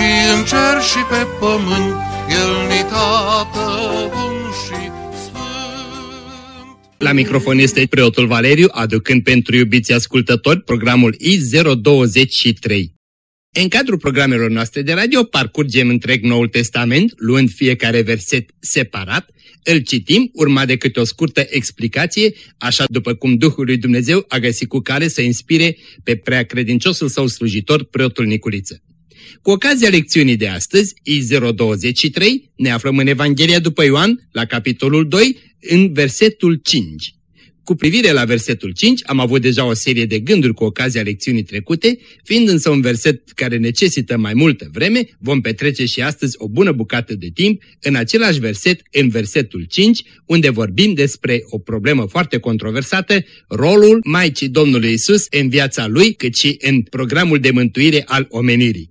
și în cer și pe pământ, El ni tată bun și sfânt. La microfon este preotul Valeriu, aducând pentru iubiții ascultători programul I023. În cadrul programelor noastre de radio parcurgem întreg Noul Testament, luând fiecare verset separat, îl citim, urma de câte o scurtă explicație, așa după cum Duhul lui Dumnezeu a găsit cu care să inspire pe prea credinciosul său slujitor, preotul Niculiță. Cu ocazia lecțiunii de astăzi, I023, ne aflăm în Evanghelia după Ioan, la capitolul 2, în versetul 5. Cu privire la versetul 5, am avut deja o serie de gânduri cu ocazia lecțiunii trecute, fiind însă un verset care necesită mai multă vreme, vom petrece și astăzi o bună bucată de timp în același verset, în versetul 5, unde vorbim despre o problemă foarte controversată, rolul Maicii Domnului Isus în viața lui, cât și în programul de mântuire al omenirii.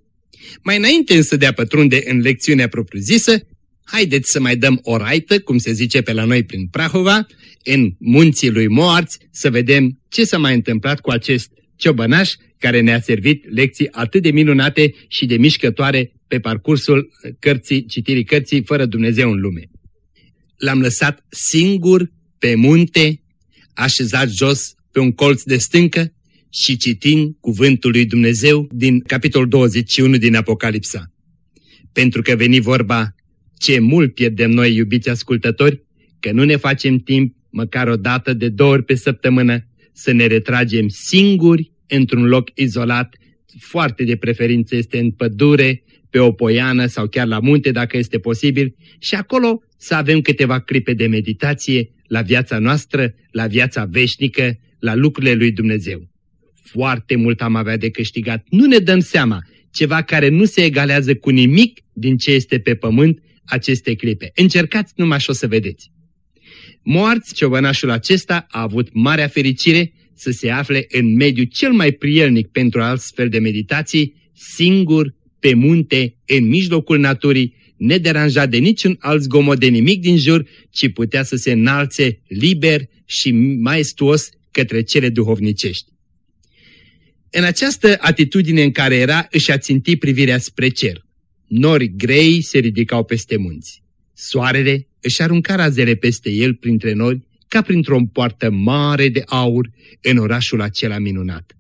Mai înainte însă de a pătrunde în lecțiunea propriu-zisă, haideți să mai dăm o raită, cum se zice pe la noi prin Prahova, în munții lui Moarți, să vedem ce s-a mai întâmplat cu acest ciobănaș care ne-a servit lecții atât de minunate și de mișcătoare pe parcursul cărții, citirii cărții fără Dumnezeu în lume. L-am lăsat singur pe munte, așezat jos pe un colț de stâncă și citind cuvântul lui Dumnezeu din capitolul 21 din Apocalipsa. Pentru că veni vorba ce mult pierdem noi, iubiți ascultători, că nu ne facem timp, măcar o dată de două ori pe săptămână, să ne retragem singuri într-un loc izolat, foarte de preferință este în pădure, pe o poiană sau chiar la munte dacă este posibil și acolo să avem câteva clipe de meditație la viața noastră, la viața veșnică, la lucrurile lui Dumnezeu. Foarte mult am avea de câștigat, nu ne dăm seama, ceva care nu se egalează cu nimic din ce este pe pământ aceste clipe. Încercați numai și o să vedeți. Moarți, ciobănașul acesta a avut marea fericire să se afle în mediul cel mai prielnic pentru astfel de meditații, singur, pe munte, în mijlocul naturii, nederanjat de niciun alt zgomot de nimic din jur, ci putea să se înalțe liber și maestuos către cele duhovnicești. În această atitudine în care era, își a țintit privirea spre cer. Nori grei se ridicau peste munți. Soarele își arunca razele peste el printre nori, ca printr-o poartă mare de aur în orașul acela minunat.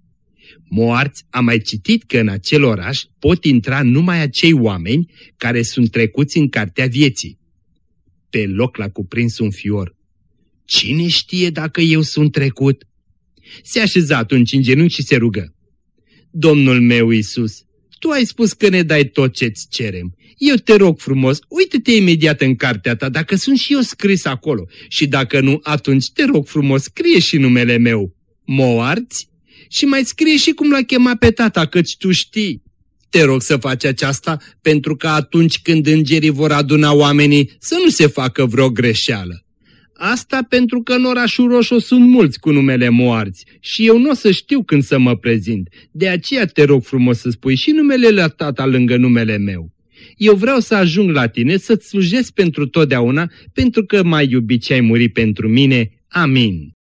Moarți a mai citit că în acel oraș pot intra numai acei oameni care sunt trecuți în cartea vieții. Pe loc l-a cuprins un fior. Cine știe dacă eu sunt trecut? Se așeza atunci în genunchi și se rugă. Domnul meu Iisus, Tu ai spus că ne dai tot ce-ți cerem. Eu te rog frumos, uite-te imediat în cartea ta dacă sunt și eu scris acolo și dacă nu, atunci te rog frumos, scrie și numele meu. Moarți? Și mai scrie și cum l-a chemat pe tata, căci tu știi. Te rog să faci aceasta pentru că atunci când îngerii vor aduna oamenii să nu se facă vreo greșeală. Asta pentru că în orașul Roșu sunt mulți cu numele moarți și eu nu o să știu când să mă prezint. De aceea te rog frumos să spui și numele la tata lângă numele meu. Eu vreau să ajung la tine, să-ți slujesc pentru totdeauna, pentru că m-ai iubit și ai murit pentru mine. Amin.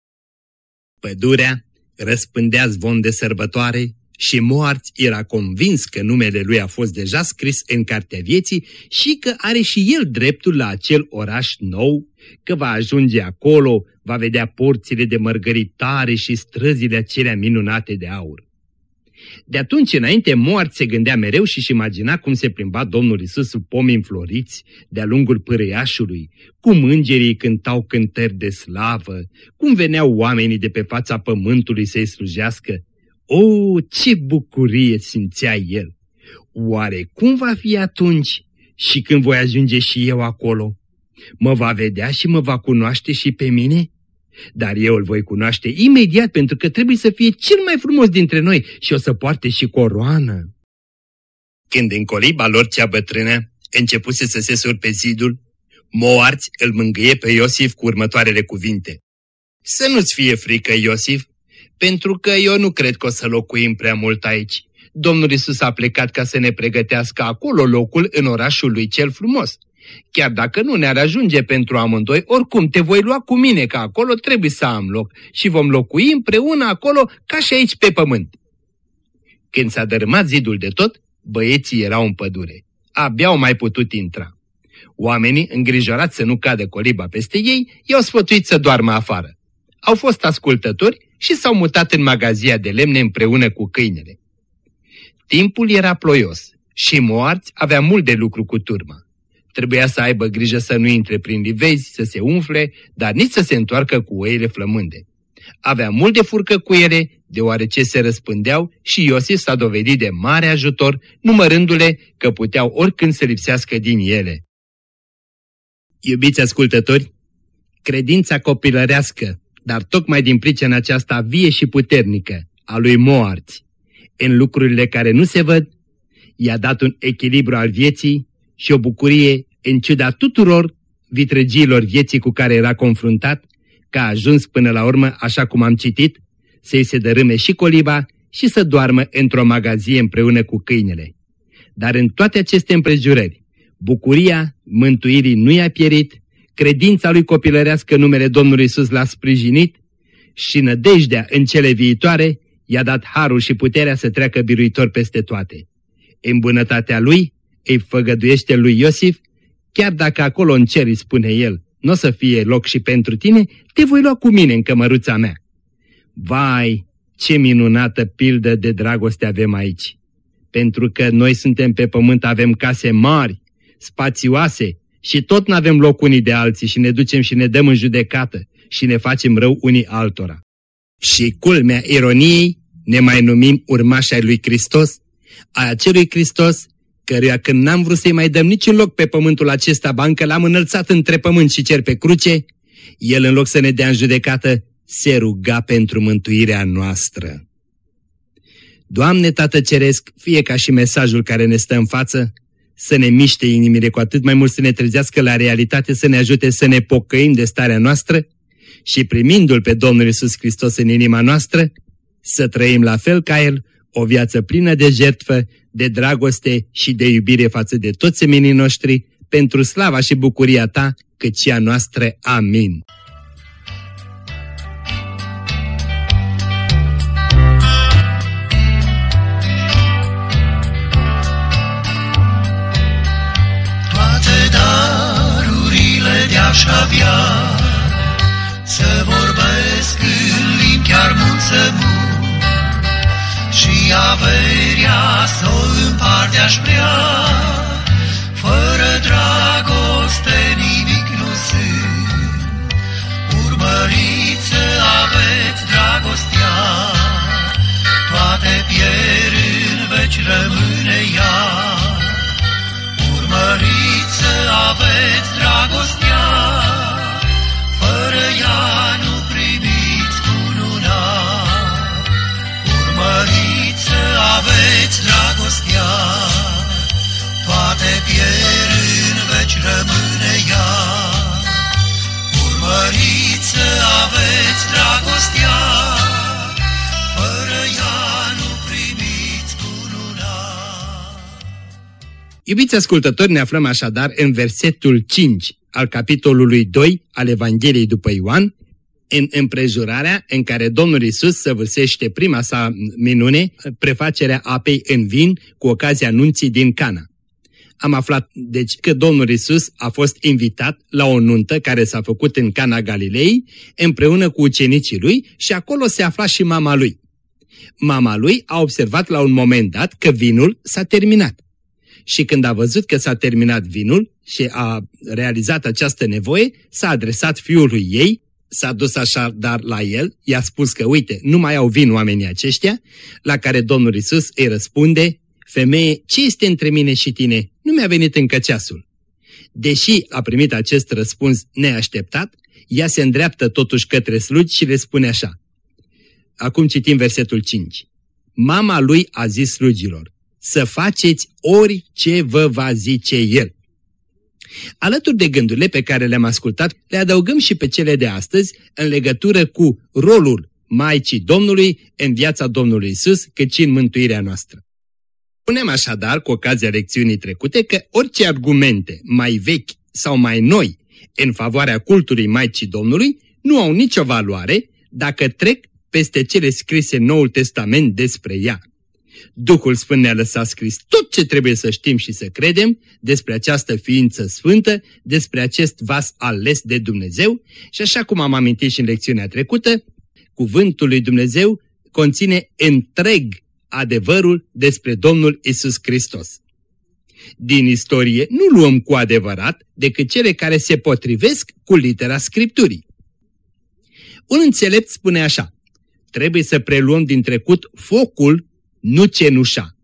Pădurea răspândea zvon de sărbătoare și moarți era convins că numele lui a fost deja scris în cartea vieții și că are și el dreptul la acel oraș nou, că va ajunge acolo, va vedea porțile de mărgăritare și străzile acelea minunate de aur. De atunci înainte, moart se gândea mereu și își imagina cum se plimba Domnul Isus sub pomi înfloriți de-a lungul pârâiașului, cum îngerii cântau cântări de slavă, cum veneau oamenii de pe fața pământului să-i slujească. O, ce bucurie simțea el! Oare cum va fi atunci și când voi ajunge și eu acolo? Mă va vedea și mă va cunoaște și pe mine? Dar eu îl voi cunoaște imediat pentru că trebuie să fie cel mai frumos dintre noi și o să poarte și coroană. Când în coliba lor cea bătrână începuse să se sur pe zidul, Moarți îl mângâie pe Iosif cu următoarele cuvinte. Să nu-ți fie frică, Iosif, pentru că eu nu cred că o să locuim prea mult aici. Domnul Isus a plecat ca să ne pregătească acolo locul în orașul lui cel frumos. Chiar dacă nu ne-ar ajunge pentru amândoi, oricum te voi lua cu mine, că acolo trebuie să am loc și vom locui împreună acolo ca și aici pe pământ. Când s-a dărâmat zidul de tot, băieții erau în pădure. Abia au mai putut intra. Oamenii, îngrijorați să nu cadă coliba peste ei, i-au sfătuit să doarmă afară. Au fost ascultători și s-au mutat în magazia de lemne împreună cu câinele. Timpul era ploios și moarți avea mult de lucru cu turma. Trebuia să aibă grijă să nu intre prin livezi, să se umfle, dar nici să se întoarcă cu oile flămânde. Avea mult de furcă cu ele, deoarece se răspândeau și Iosif s-a dovedit de mare ajutor, numărându-le că puteau oricând să lipsească din ele. Iubiți ascultători, credința copilărească, dar tocmai din pricina aceasta vie și puternică a lui Moarți, în lucrurile care nu se văd, i-a dat un echilibru al vieții și o bucurie în ciuda tuturor vitregiilor vieții cu care era confruntat, că a ajuns până la urmă, așa cum am citit, să-i se dărâme și coliba și să doarmă într-o magazie împreună cu câinele. Dar în toate aceste împrejurări, bucuria mântuirii nu i-a pierit, credința lui copilărească numele Domnului Isus l-a sprijinit și nădejdea în cele viitoare i-a dat harul și puterea să treacă biruitor peste toate. În bunătatea lui îi făgăduiește lui Iosif, chiar dacă acolo în cer îi spune el, nu o să fie loc și pentru tine, te voi lua cu mine în cămăruța mea. Vai, ce minunată pildă de dragoste avem aici! Pentru că noi suntem pe pământ, avem case mari, spațioase și tot nu avem loc unii de alții și ne ducem și ne dăm în judecată și ne facem rău unii altora. Și culmea ironiei ne mai numim urmași ai lui Hristos, a acelui Hristos căruia când n-am vrut să-i mai dăm niciun loc pe pământul acesta, bancă l-am înălțat între pământ și cer pe cruce, el în loc să ne dea în judecată, se ruga pentru mântuirea noastră. Doamne Tată Ceresc, fie ca și mesajul care ne stă în față, să ne miște inimile cu atât mai mult să ne trezească la realitate, să ne ajute să ne pocăim de starea noastră și primindu-L pe Domnul Isus Hristos în inima noastră, să trăim la fel ca El, o viață plină de jertfă, de dragoste și de iubire față de toți semenii noștri, pentru slava și bucuria Ta, cât și a noastră. Amin. Averia să o împart aș vrea. Fără dragoste nimic nu sunt. Urmăriți să aveți dragostea. Toate pierd în veci rămâne ea. Urmăriți să aveți dragostea, toate pierd în veci rămâne ea. Urmăriți să aveți dragostea, fără ea nu primiți cununa. Iubiți ascultători, ne aflăm așadar în versetul 5 al capitolului 2 al Evangheliei după Ioan, în împrejurarea în care Domnul Isus săvârșește prima sa minune, prefacerea apei în vin cu ocazia nunții din Cana. Am aflat, deci, că Domnul Isus a fost invitat la o nuntă care s-a făcut în Cana Galilei, împreună cu ucenicii lui și acolo se afla și mama lui. Mama lui a observat la un moment dat că vinul s-a terminat și când a văzut că s-a terminat vinul și a realizat această nevoie, s-a adresat fiului ei, s-a dus așa dar la el, i-a spus că uite, nu mai au vin oamenii aceștia, la care Domnul Isus îi răspunde, femeie, ce este între mine și tine? Nu mi-a venit încă ceasul. Deși a primit acest răspuns neașteptat, ea se îndreaptă totuși către slugi și le spune așa. Acum citim versetul 5. Mama lui a zis slugilor, să faceți orice vă va zice El. Alături de gândurile pe care le-am ascultat, le adăugăm și pe cele de astăzi în legătură cu rolul Maicii Domnului în viața Domnului Isus, cât și în mântuirea noastră. Spunem așadar, cu ocazia lecțiunii trecute, că orice argumente mai vechi sau mai noi în favoarea cultului Maicii Domnului nu au nicio valoare dacă trec peste cele scrise în Noul Testament despre ea. Duhul Sfânt ne-a lăsat scris tot ce trebuie să știm și să credem despre această ființă sfântă, despre acest vas ales de Dumnezeu și așa cum am amintit și în lecțiunea trecută, cuvântul lui Dumnezeu conține întreg adevărul despre Domnul Isus Hristos. Din istorie nu luăm cu adevărat decât cele care se potrivesc cu litera Scripturii. Un înțelept spune așa, trebuie să preluăm din trecut focul, nu cenușa.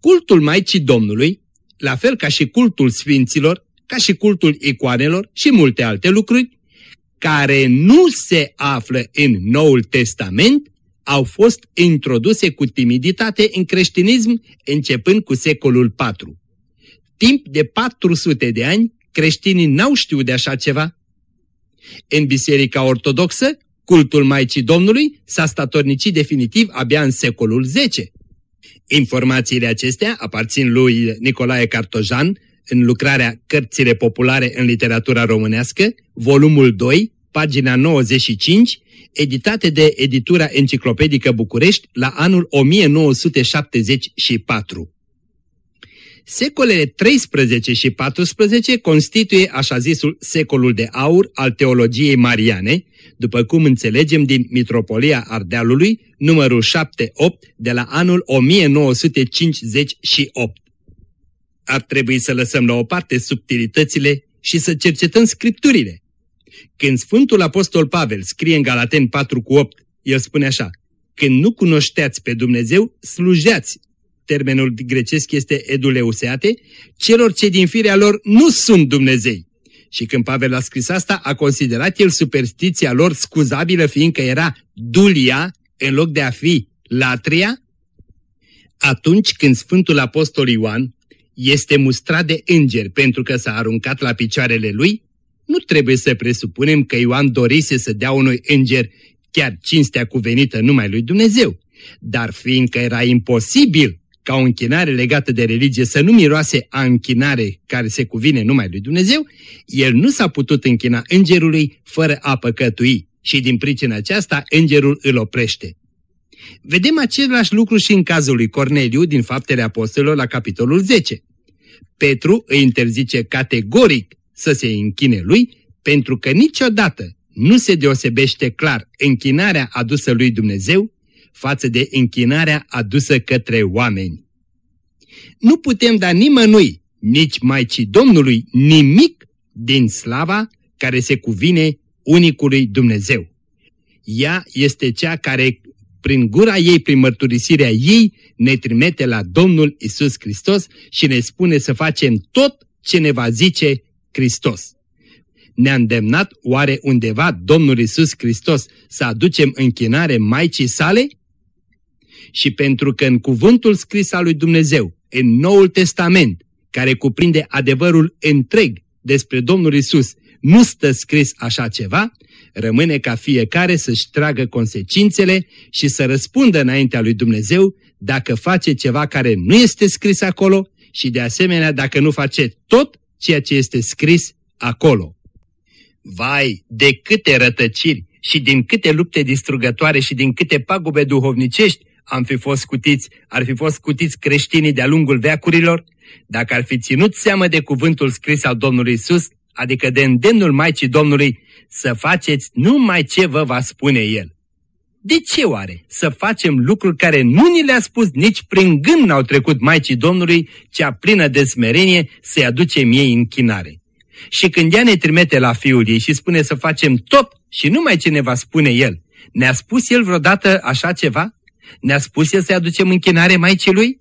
Cultul Maicii Domnului, la fel ca și cultul Sfinților, ca și cultul icoanelor și multe alte lucruri, care nu se află în Noul Testament, au fost introduse cu timiditate în creștinism începând cu secolul IV. Timp de 400 de ani, creștinii n-au știut de așa ceva. În Biserica Ortodoxă, cultul Maicii Domnului s-a statornicit definitiv abia în secolul X. Informațiile acestea aparțin lui Nicolae Cartojan în lucrarea Cărțile populare în literatura românească, volumul 2, pagina 95, editate de editura enciclopedică București la anul 1974. Secolele 13 și 14 constituie așa zisul secolul de aur al teologiei mariane, după cum înțelegem din Mitropolia Ardealului, numărul 7-8, de la anul 1958. Ar trebui să lăsăm la o parte subtilitățile și să cercetăm scripturile. Când Sfântul Apostol Pavel scrie în Galaten 4 cu 8, el spune așa, Când nu cunoșteați pe Dumnezeu, slujeați, termenul grecesc este eduleuseate, celor ce din firea lor nu sunt Dumnezei. Și când Pavel a scris asta, a considerat el superstiția lor scuzabilă fiindcă era dulia în loc de a fi latria? Atunci când Sfântul Apostol Ioan este mustrat de îngeri pentru că s-a aruncat la picioarele lui, nu trebuie să presupunem că Ioan dorise să dea unui înger chiar cinstea cuvenită numai lui Dumnezeu, dar fiindcă era imposibil ca o închinare legată de religie să nu miroase a închinare care se cuvine numai lui Dumnezeu, el nu s-a putut închina îngerului fără a păcătui și din pricina aceasta îngerul îl oprește. Vedem același lucru și în cazul lui Corneliu din Faptele Apostolilor la capitolul 10. Petru îi interzice categoric să se închine lui, pentru că niciodată nu se deosebește clar închinarea adusă lui Dumnezeu față de închinarea adusă către oameni. Nu putem da nimănui, nici Maicii Domnului, nimic din slava care se cuvine unicului Dumnezeu. Ea este cea care, prin gura ei, prin mărturisirea ei, ne trimite la Domnul Isus Hristos și ne spune să facem tot ce ne va zice Hristos. Ne-a îndemnat oare undeva Domnul Isus Hristos să aducem închinare Maicii sale? Și pentru că în cuvântul scris al lui Dumnezeu, în Noul Testament, care cuprinde adevărul întreg despre Domnul Isus, nu stă scris așa ceva, rămâne ca fiecare să-și tragă consecințele și să răspundă înaintea lui Dumnezeu dacă face ceva care nu este scris acolo și de asemenea dacă nu face tot ceea ce este scris acolo. Vai, de câte rătăciri și din câte lupte distrugătoare și din câte pagube duhovnicești am fi fost scutiți, ar fi fost scutiți creștinii de-a lungul veacurilor, dacă ar fi ținut seamă de cuvântul scris al Domnului Isus, adică de îndemnul Maicii Domnului, să faceți numai ce vă va spune El. De ce oare să facem lucruri care nu ni le-a spus nici prin gând n-au trecut Maicii Domnului, cea plină de smerenie să-i aducem ei închinare? Și când ea ne trimite la Fiul ei și spune să facem tot și numai ce ne va spune El, ne-a spus El vreodată așa ceva? Ne-a spus El să-i aducem închinare Maicii Lui?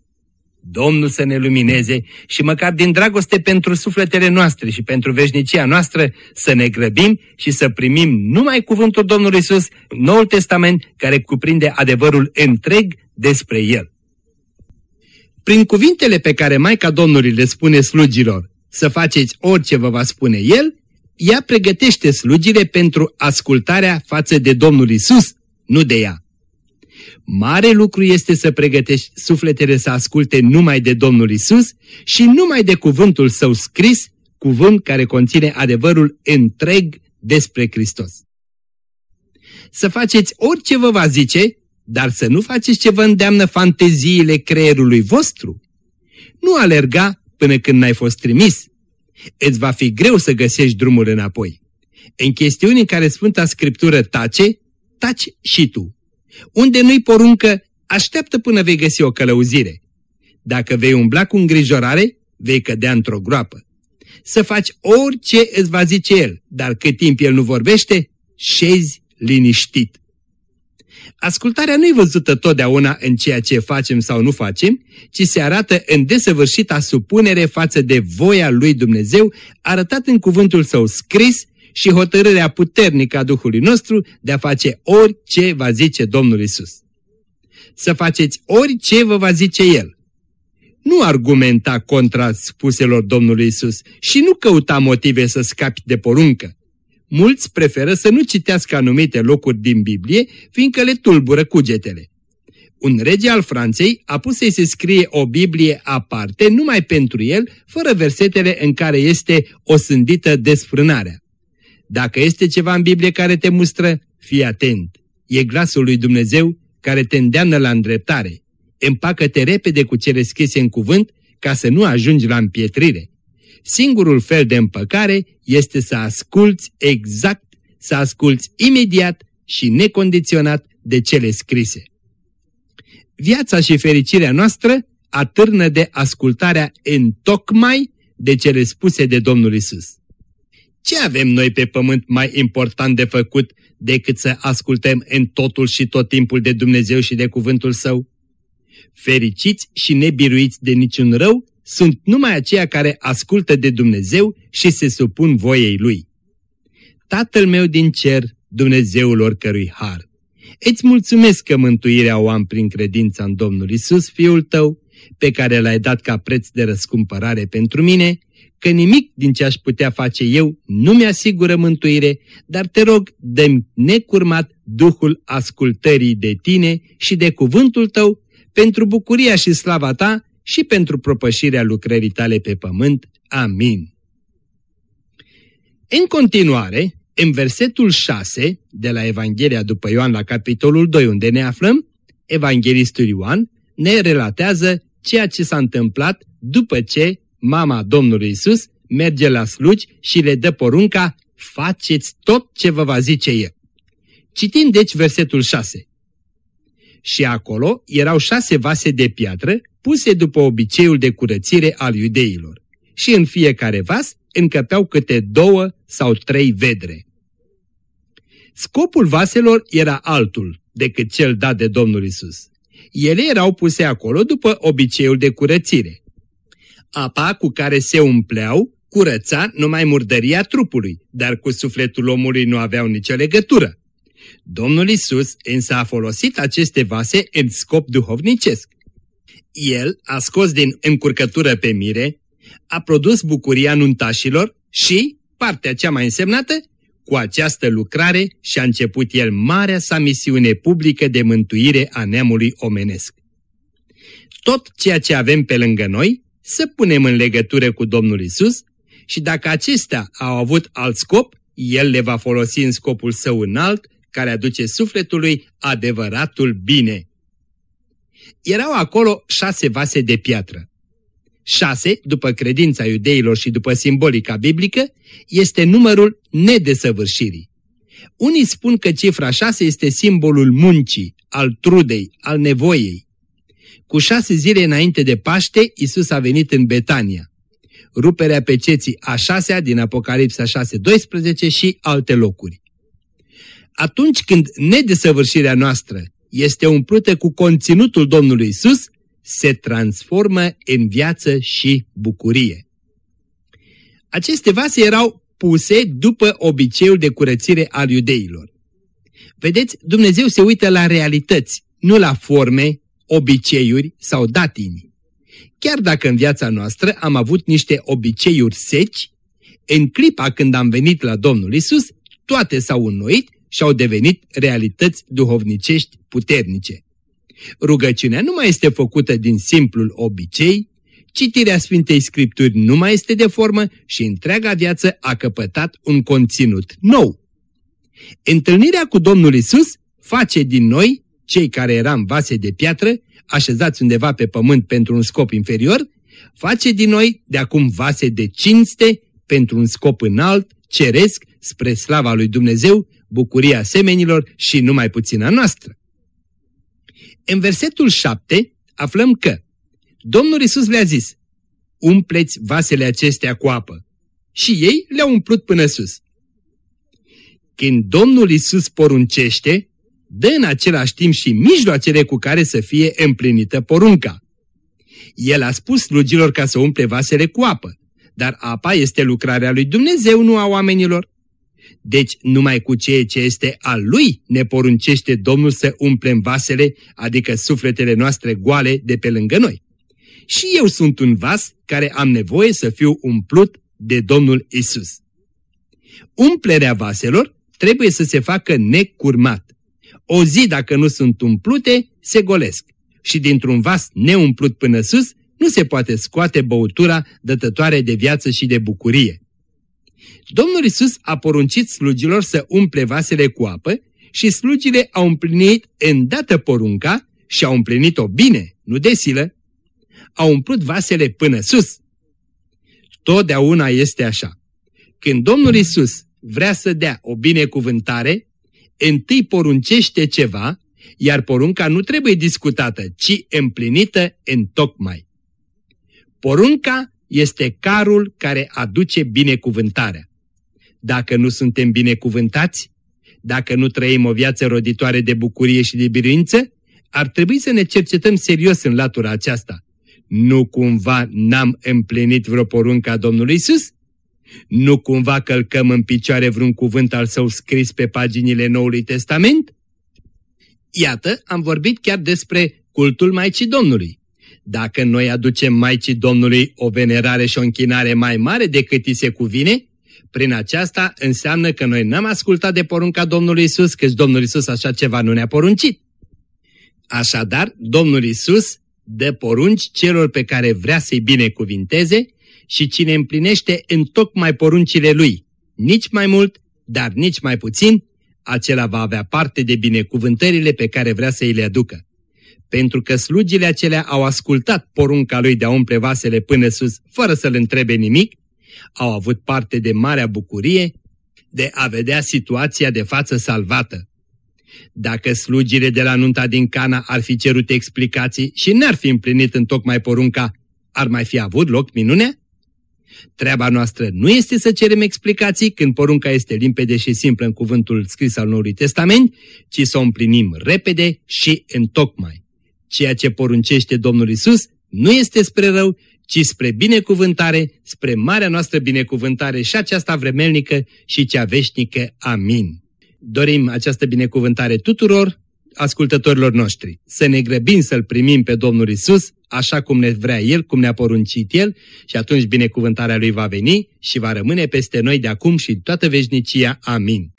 Domnul să ne lumineze și măcar din dragoste pentru sufletele noastre și pentru veșnicia noastră să ne grăbim și să primim numai cuvântul Domnului Isus, Noul Testament, care cuprinde adevărul întreg despre El. Prin cuvintele pe care Maica Domnului le spune slugilor, să faceți orice vă va spune El, ea pregătește slugile pentru ascultarea față de Domnul Isus, nu de ea. Mare lucru este să pregătești sufletele să asculte numai de Domnul Isus și numai de cuvântul său scris, cuvânt care conține adevărul întreg despre Hristos. Să faceți orice vă va zice, dar să nu faceți ce vă îndeamnă fanteziile creierului vostru. Nu alerga până când n-ai fost trimis. Îți va fi greu să găsești drumul înapoi. În chestiuni în care Sfânta Scriptură tace, taci și tu. Unde nu-i poruncă, așteaptă până vei găsi o călăuzire. Dacă vei umbla cu îngrijorare, vei cădea într-o groapă. Să faci orice îți va zice el, dar cât timp el nu vorbește, șezi liniștit. Ascultarea nu-i văzută totdeauna în ceea ce facem sau nu facem, ci se arată în desăvârșita supunere față de voia lui Dumnezeu, arătat în cuvântul său scris și hotărârea puternică a Duhului nostru de a face orice va zice Domnul Isus. Să faceți orice vă va zice El. Nu argumenta contra spuselor Domnului Isus și nu căuta motive să scapi de poruncă. Mulți preferă să nu citească anumite locuri din Biblie, fiindcă le tulbură cugetele. Un rege al Franței a pus să-i se scrie o Biblie aparte numai pentru el, fără versetele în care este osândită desfrânarea. Dacă este ceva în Biblie care te mustră, fii atent. E glasul lui Dumnezeu care te îndeamnă la îndreptare. Împacă-te repede cu cele scrise în cuvânt ca să nu ajungi la împietrire. Singurul fel de împăcare este să asculți exact, să asculți imediat și necondiționat de cele scrise. Viața și fericirea noastră atârnă de ascultarea în tocmai de cele spuse de Domnul Isus. Ce avem noi pe pământ mai important de făcut decât să ascultăm în totul și tot timpul de Dumnezeu și de cuvântul Său? Fericiți și nebiruiți de niciun rău sunt numai aceia care ascultă de Dumnezeu și se supun voiei Lui. Tatăl meu din cer, Dumnezeul oricărui har, îți mulțumesc că mântuirea o am prin credința în Domnul Isus, Fiul Tău, pe care l-ai dat ca preț de răscumpărare pentru mine, că nimic din ce aș putea face eu nu mi-asigură mântuire, dar te rog, dă necurmat Duhul ascultării de tine și de cuvântul tău, pentru bucuria și slava ta și pentru propășirea lucrării tale pe pământ. Amin. În continuare, în versetul 6 de la Evanghelia după Ioan la capitolul 2 unde ne aflăm, Evanghelistul Ioan ne relatează ceea ce s-a întâmplat după ce mama Domnului Isus merge la slugi și le dă porunca, faceți tot ce vă va zice El. Citim deci versetul 6. Și acolo erau șase vase de piatră puse după obiceiul de curățire al iudeilor. Și în fiecare vas încăpeau câte două sau trei vedre. Scopul vaselor era altul decât cel dat de Domnul Isus. Ele erau puse acolo după obiceiul de curățire. Apa cu care se umpleau curăța numai murdăria trupului, dar cu sufletul omului nu aveau nicio legătură. Domnul Isus însă a folosit aceste vase în scop duhovnicesc. El a scos din încurcătură pe mire, a produs bucuria nuntașilor și, partea cea mai însemnată, cu această lucrare și-a început el marea sa misiune publică de mântuire a neamului omenesc. Tot ceea ce avem pe lângă noi să punem în legătură cu Domnul Isus și dacă acestea au avut alt scop, El le va folosi în scopul său înalt, care aduce sufletului adevăratul bine. Erau acolo șase vase de piatră. Șase, după credința iudeilor și după simbolica biblică, este numărul nedesăvârșirii. Unii spun că cifra șase este simbolul muncii, al trudei, al nevoiei. Cu șase zile înainte de Paște, Isus a venit în Betania. Ruperea peceții a șasea din Apocalipsa 6.12 și alte locuri. Atunci când nedesăvârșirea noastră este umplută cu conținutul Domnului Isus, se transformă în viață și bucurie. Aceste vase erau puse după obiceiul de curățire al iudeilor. Vedeți, Dumnezeu se uită la realități, nu la forme, obiceiuri sau datini. Chiar dacă în viața noastră am avut niște obiceiuri seci, în clipa când am venit la Domnul Isus, toate s-au înnoit și au devenit realități duhovnicești puternice. Rugăciunea nu mai este făcută din simplul obicei, citirea Sfintei Scripturi nu mai este de formă și întreaga viață a căpătat un conținut nou. Întâlnirea cu Domnul Isus face din noi, cei care eram vase de piatră, așezați undeva pe pământ pentru un scop inferior, face din noi de acum vase de cinste pentru un scop înalt, ceresc, spre slava lui Dumnezeu, bucuria semenilor și numai puțina noastră. În versetul 7 aflăm că Domnul Isus le-a zis, umpleți vasele acestea cu apă. Și ei le-au umplut până sus. Când Domnul Isus poruncește, dă în același timp și mijloacele cu care să fie împlinită porunca. El a spus slugilor ca să umple vasele cu apă, dar apa este lucrarea lui Dumnezeu, nu a oamenilor. Deci numai cu ceea ce este al lui ne poruncește Domnul să umplem vasele, adică sufletele noastre goale de pe lângă noi. Și eu sunt un vas care am nevoie să fiu umplut de Domnul Isus. Umplerea vaselor trebuie să se facă necurmat. O zi dacă nu sunt umplute, se golesc. Și dintr-un vas neumplut până sus, nu se poate scoate băutura dătătoare de viață și de bucurie. Domnul Isus a poruncit slugilor să umple vasele cu apă și slugile au împlinit îndată porunca și au împlinit-o bine, nu de silă. Au umplut vasele până sus. Totdeauna este așa. Când Domnul Isus vrea să dea o binecuvântare, întâi poruncește ceva, iar porunca nu trebuie discutată, ci împlinită în tocmai. Porunca este carul care aduce binecuvântarea. Dacă nu suntem binecuvântați, dacă nu trăim o viață roditoare de bucurie și de biruință, ar trebui să ne cercetăm serios în latura aceasta. Nu cumva n-am împlinit vreo poruncă a Domnului Isus? Nu cumva călcăm în picioare vreun cuvânt al său scris pe paginile Noului Testament? Iată, am vorbit chiar despre cultul Maicii Domnului. Dacă noi aducem Maicii Domnului o venerare și o închinare mai mare decât îi se cuvine, prin aceasta înseamnă că noi n-am ascultat de porunca Domnului Isus, că Domnul Isus așa ceva nu ne-a poruncit. Așadar, Domnul Isus dă porunci celor pe care vrea să-i binecuvinteze și cine împlinește în tocmai poruncile lui, nici mai mult, dar nici mai puțin, acela va avea parte de binecuvântările pe care vrea să îi le aducă. Pentru că slugile acelea au ascultat porunca lui de a umple vasele până sus, fără să-l întrebe nimic, au avut parte de marea bucurie de a vedea situația de față salvată. Dacă slugile de la nunta din Cana ar fi cerut explicații și n-ar fi împlinit în tocmai porunca, ar mai fi avut loc minunea? Treaba noastră nu este să cerem explicații când porunca este limpede și simplă în cuvântul scris al Noului Testament, ci să o împlinim repede și în tocmai. Ceea ce poruncește Domnul Isus nu este spre rău, ci spre binecuvântare, spre marea noastră binecuvântare și aceasta vremelnică și cea veșnică. Amin. Dorim această binecuvântare tuturor ascultătorilor noștri, să ne grăbim să-L primim pe Domnul Isus, așa cum ne vrea El, cum ne-a poruncit El și atunci binecuvântarea Lui va veni și va rămâne peste noi de acum și toată veșnicia. Amin.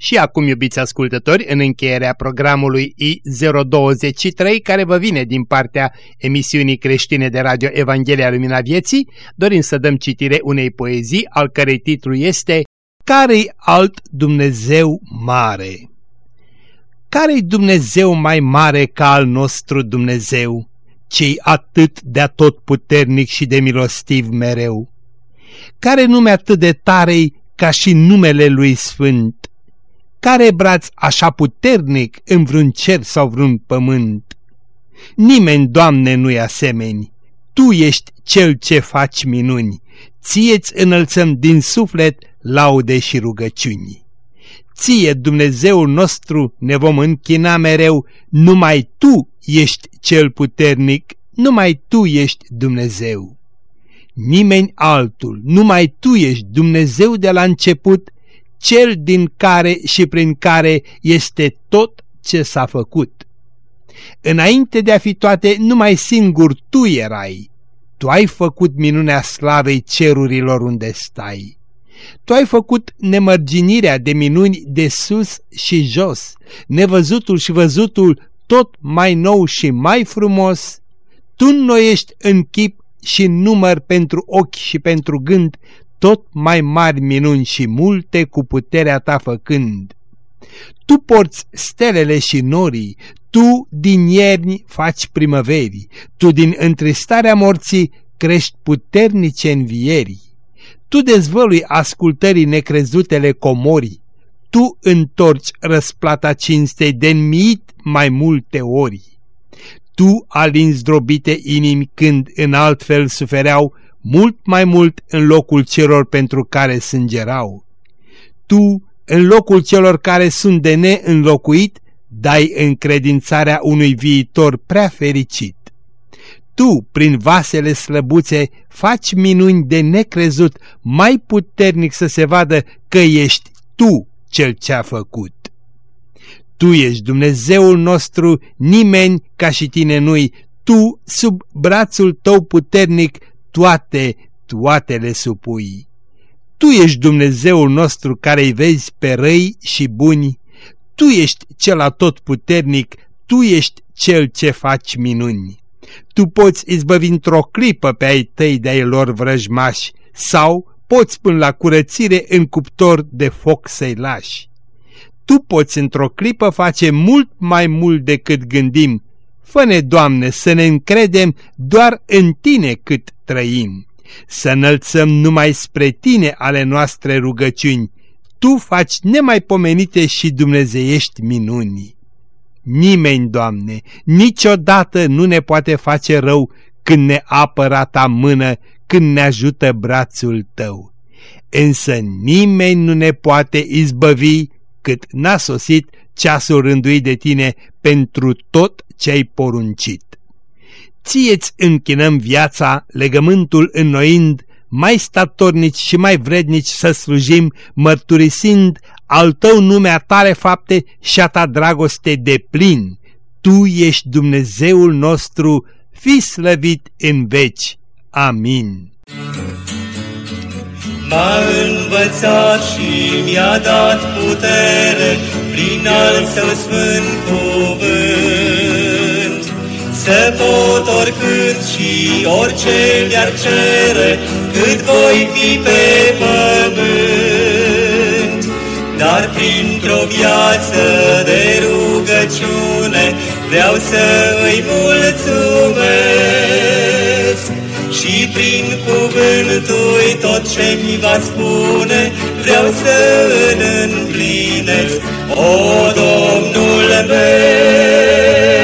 Și acum, iubiți ascultători, în încheierea programului I023, care vă vine din partea emisiunii creștine de radio Evanghelia Lumina Vieții, dorim să dăm citire unei poezii, al cărei titlu este Care-i alt Dumnezeu mare? Care-i Dumnezeu mai mare ca al nostru Dumnezeu, cei atât de tot puternic și de milostiv mereu? Care nume atât de tarei ca și numele lui Sfânt? Care braț așa puternic în vreun cer sau vreun pământ? Nimeni, Doamne, nu-i asemeni. Tu ești cel ce faci minuni. Ție-ți înălțăm din suflet laude și rugăciuni. Ție, Dumnezeul nostru, ne vom închina mereu, numai Tu ești cel puternic, numai Tu ești Dumnezeu. Nimeni altul, numai Tu ești Dumnezeu de la început, cel din care și prin care este tot ce s-a făcut. Înainte de a fi toate, numai singur tu erai. Tu ai făcut minunea slavei cerurilor unde stai. Tu ai făcut nemărginirea de minuni de sus și jos, nevăzutul și văzutul tot mai nou și mai frumos. Tu înnoiești în chip și în număr pentru ochi și pentru gând tot mai mari minuni și multe cu puterea ta făcând. Tu porți stelele și norii, tu din ierni faci primăverii, tu din întristarea morții crești puternice învierii. Tu dezvălui ascultării necrezutele comorii, tu întorci răsplata cinstei de înmiit mai multe ori. Tu alinzi drobite inimi când în alt fel sufereau mult mai mult în locul celor pentru care sângerau. Tu, în locul celor care sunt de neînlocuit, dai încredințarea unui viitor prea fericit. Tu, prin vasele slăbuțe, faci minuni de necrezut, mai puternic să se vadă că ești Tu cel ce-a făcut. Tu ești Dumnezeul nostru, nimeni ca și tine nu-i, Tu, sub brațul tău puternic, toate, toate le supui. Tu ești Dumnezeul nostru care îi vezi pe răi și buni, Tu ești cel atotputernic, Tu ești cel ce faci minuni. Tu poți izbăvi într-o clipă pe ai tăi de ai lor vrăjmași sau poți până la curățire în cuptor de foc să-i lași. Tu poți într-o clipă face mult mai mult decât gândim. Fă-ne, Doamne, să ne încredem doar în Tine cât trăim. Să înălțăm numai spre Tine ale noastre rugăciuni. Tu faci nemaipomenite și dumnezeiești minuni. Nimeni, Doamne, niciodată nu ne poate face rău când ne apără ta mână, când ne ajută brațul Tău. Însă nimeni nu ne poate izbăvi cât n-a sosit ceasul rânduit de Tine pentru tot ce-ai poruncit. Ție-ți închinăm viața, legământul înnoind, mai statornici și mai vrednici să slujim, mărturisind al tău nume a tale fapte și a ta dragoste de plin. Tu ești Dumnezeul nostru, fi slăvit în veci. Amin. M-a învățat și mi-a dat putere prin al său sfânt cuvânt. Să pot oricând și orice mi-ar cere, cât voi fi pe pământ. Dar printr-o viață de rugăciune Vreau să îi mulțumesc. Și prin cuvântul tot ce mi va spune Vreau să îl împlinesc, o Domnul meu!